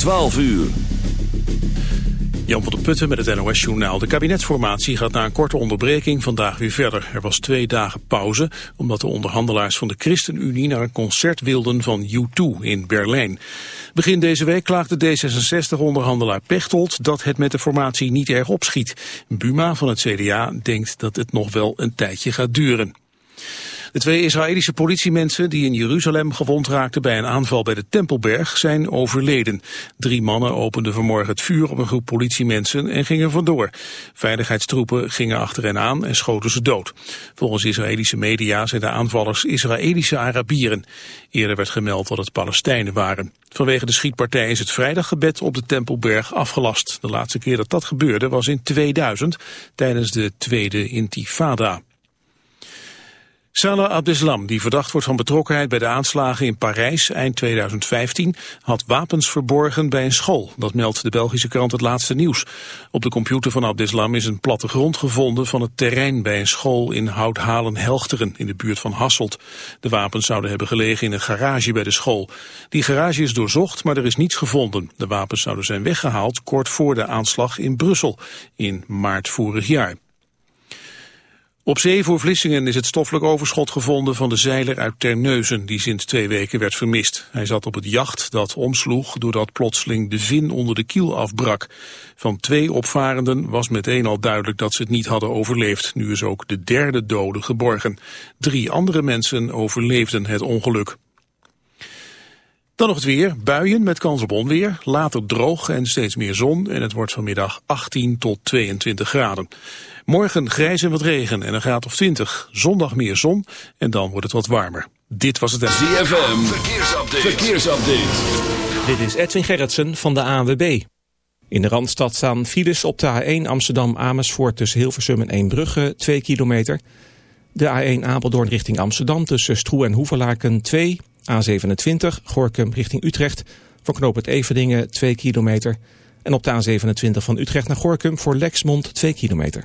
12 uur. Jan van der Putten met het NOS-journaal. De kabinetsformatie gaat na een korte onderbreking vandaag weer verder. Er was twee dagen pauze, omdat de onderhandelaars van de ChristenUnie naar een concert wilden van U2 in Berlijn. Begin deze week klaagde D66-onderhandelaar Pechtold dat het met de formatie niet erg opschiet. Buma van het CDA denkt dat het nog wel een tijdje gaat duren. De twee Israëlische politiemensen die in Jeruzalem gewond raakten bij een aanval bij de Tempelberg zijn overleden. Drie mannen openden vanmorgen het vuur op een groep politiemensen en gingen vandoor. Veiligheidstroepen gingen achter hen aan en schoten ze dood. Volgens Israëlische media zijn de aanvallers Israëlische Arabieren. Eerder werd gemeld dat het Palestijnen waren. Vanwege de schietpartij is het vrijdaggebed op de Tempelberg afgelast. De laatste keer dat dat gebeurde was in 2000 tijdens de Tweede Intifada. Salah Abdeslam, die verdacht wordt van betrokkenheid bij de aanslagen in Parijs eind 2015, had wapens verborgen bij een school. Dat meldt de Belgische krant Het Laatste Nieuws. Op de computer van Abdeslam is een plattegrond gevonden van het terrein bij een school in Houthalen-Helchteren in de buurt van Hasselt. De wapens zouden hebben gelegen in een garage bij de school. Die garage is doorzocht, maar er is niets gevonden. De wapens zouden zijn weggehaald kort voor de aanslag in Brussel in maart vorig jaar. Op zee voor Vlissingen is het stoffelijk overschot gevonden van de zeiler uit Terneuzen, die sinds twee weken werd vermist. Hij zat op het jacht dat omsloeg doordat plotseling de vin onder de kiel afbrak. Van twee opvarenden was meteen al duidelijk dat ze het niet hadden overleefd. Nu is ook de derde dode geborgen. Drie andere mensen overleefden het ongeluk. Dan nog het weer. Buien met kans op onweer. Later droog en steeds meer zon. En het wordt vanmiddag 18 tot 22 graden. Morgen grijs en wat regen en een graad of 20. Zondag meer zon en dan wordt het wat warmer. Dit was het... ZFM. Verkeersupdate. Verkeersupdate. Dit is Edwin Gerritsen van de ANWB. In de Randstad staan files op de A1 Amsterdam-Amersfoort tussen Hilversum en Eembrugge 2 kilometer. De A1 Apeldoorn richting Amsterdam tussen Stroe en Hoeverlaken 2 A27 Gorkum richting Utrecht. Voor knoop het Everdingen 2 kilometer. En op de A27 van Utrecht naar Gorkum voor Lexmond 2 kilometer.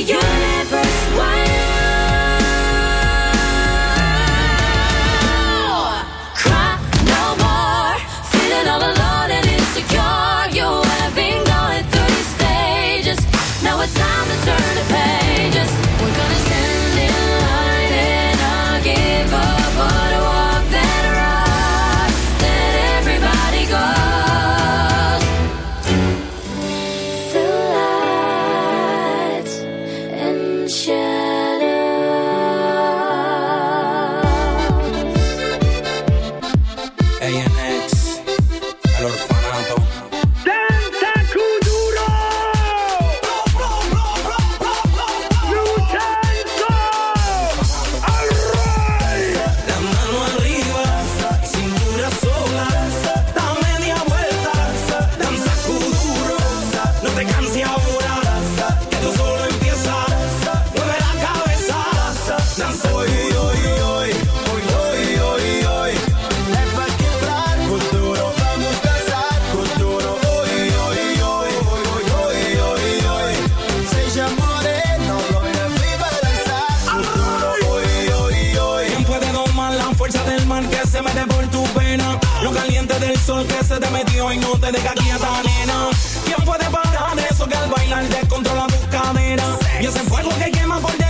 universe wide caliente del sol que se te metió y no te deja quieta, nena. ¿Quién puede parar eso que al bailar descontrola tus caderas? Y ese fuego que quema por dentro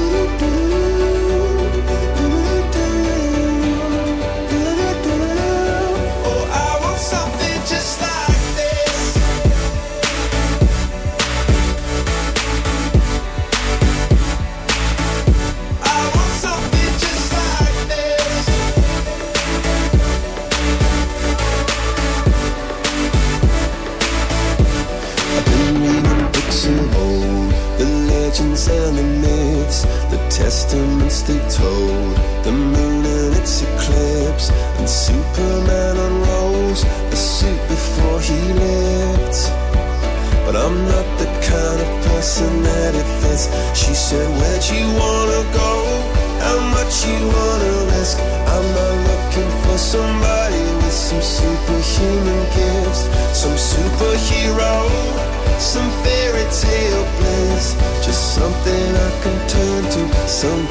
some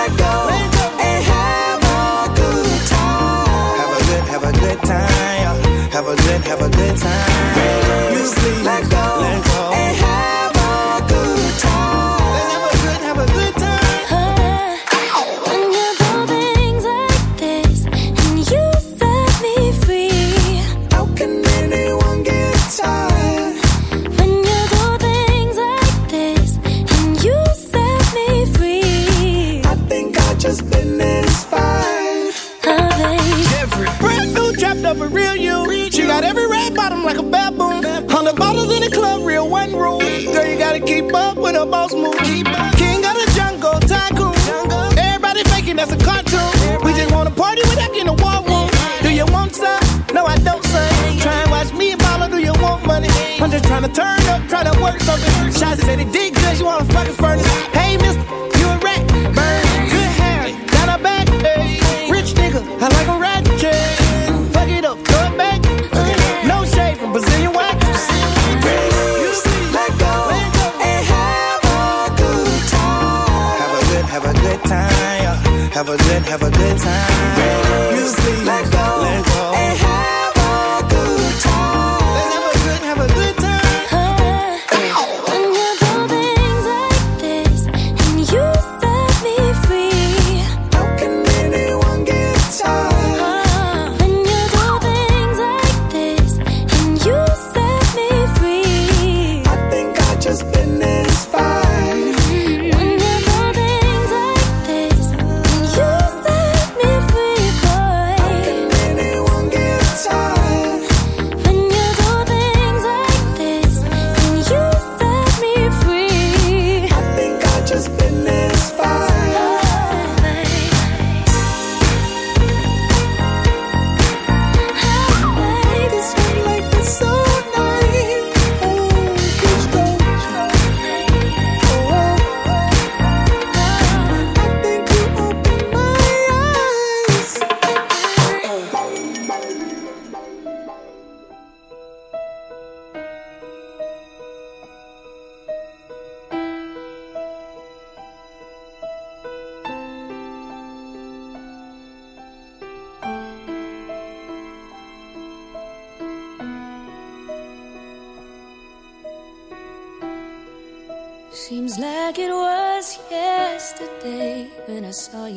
Let go, and have a good time. Have a good, have a good time. Have a good, have a good time.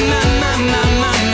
My, my, my, my,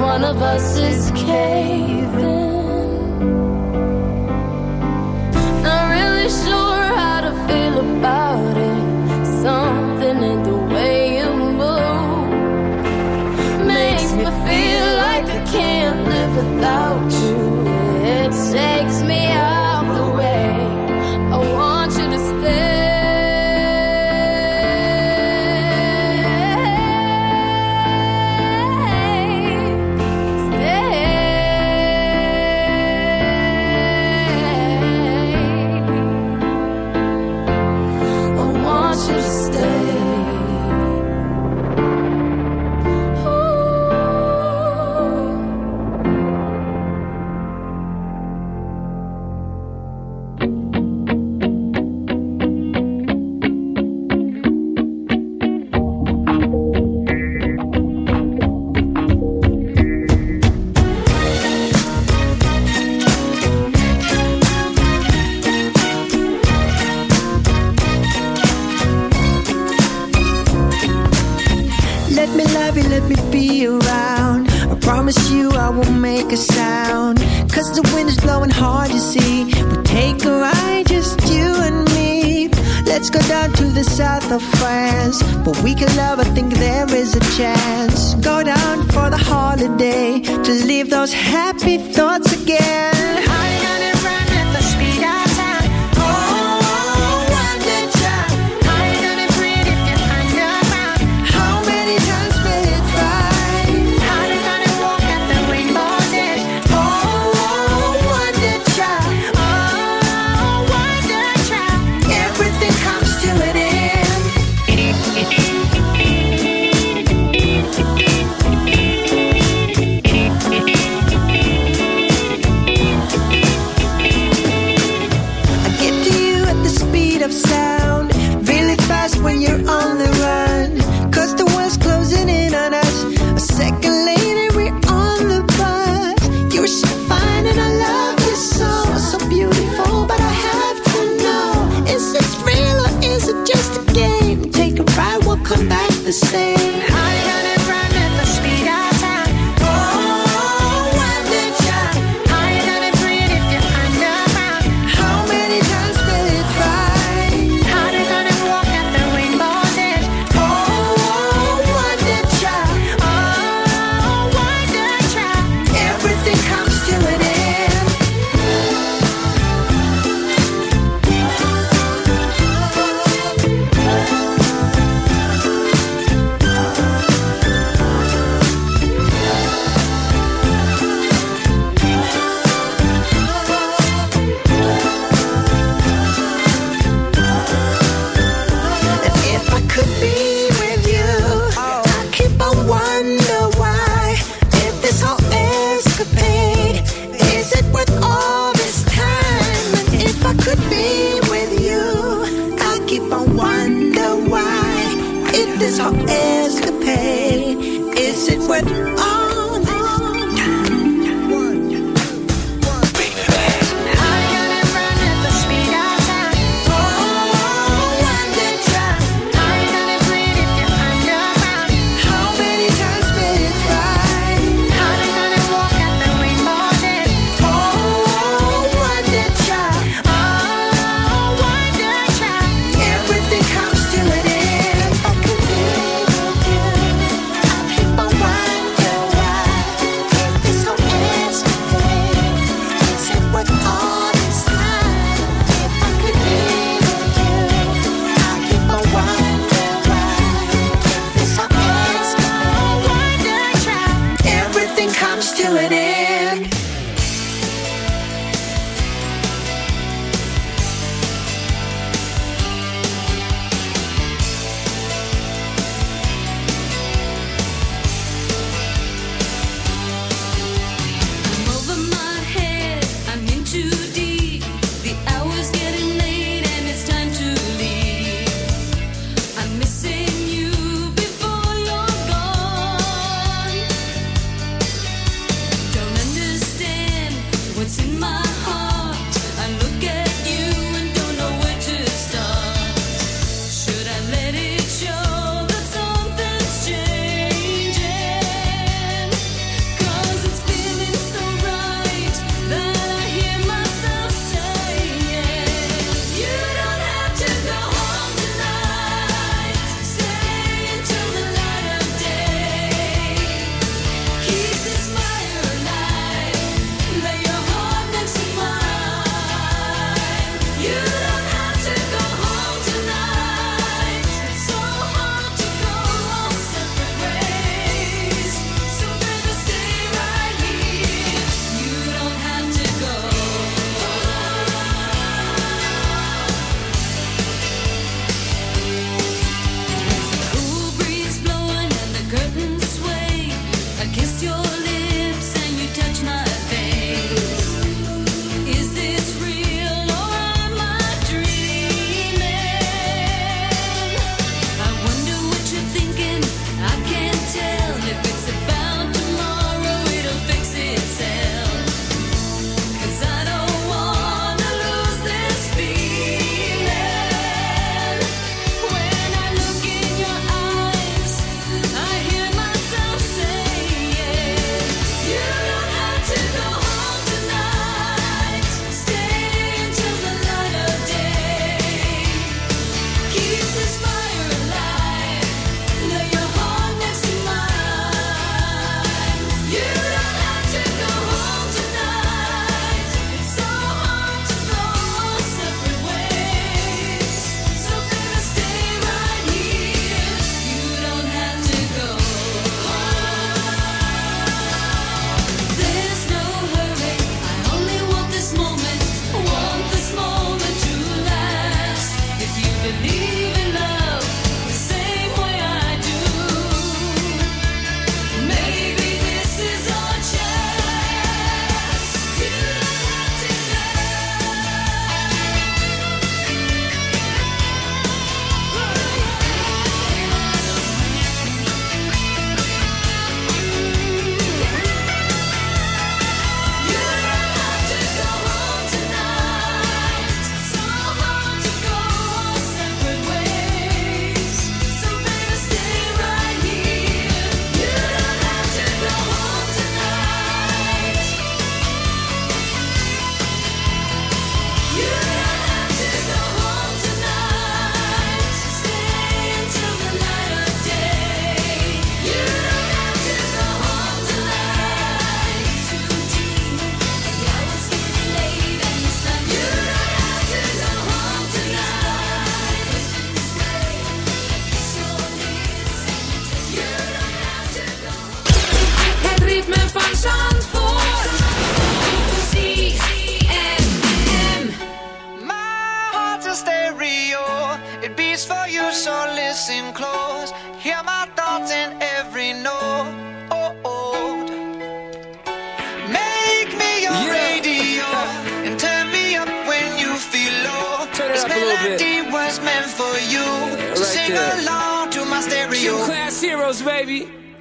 one of us is melody was meant for you. so right sing there. along to my stereo. Gym Class Heroes, baby.